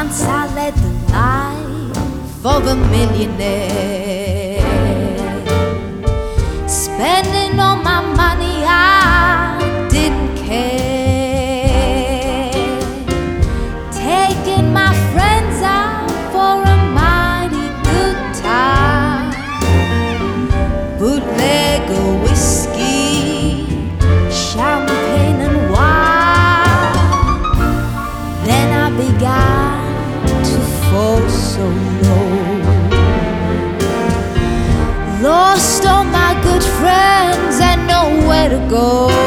Once I led the life of a millionaire. go.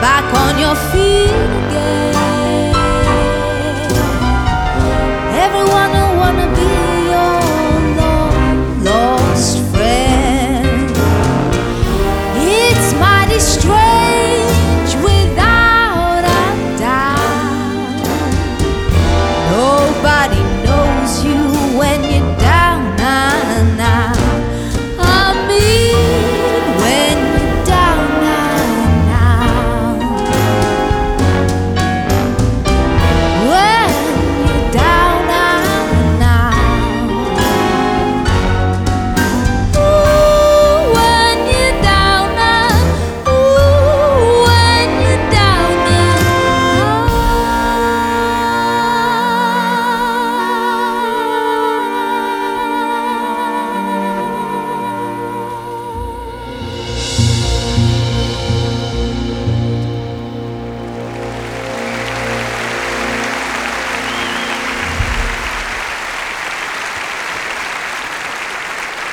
back on your feet.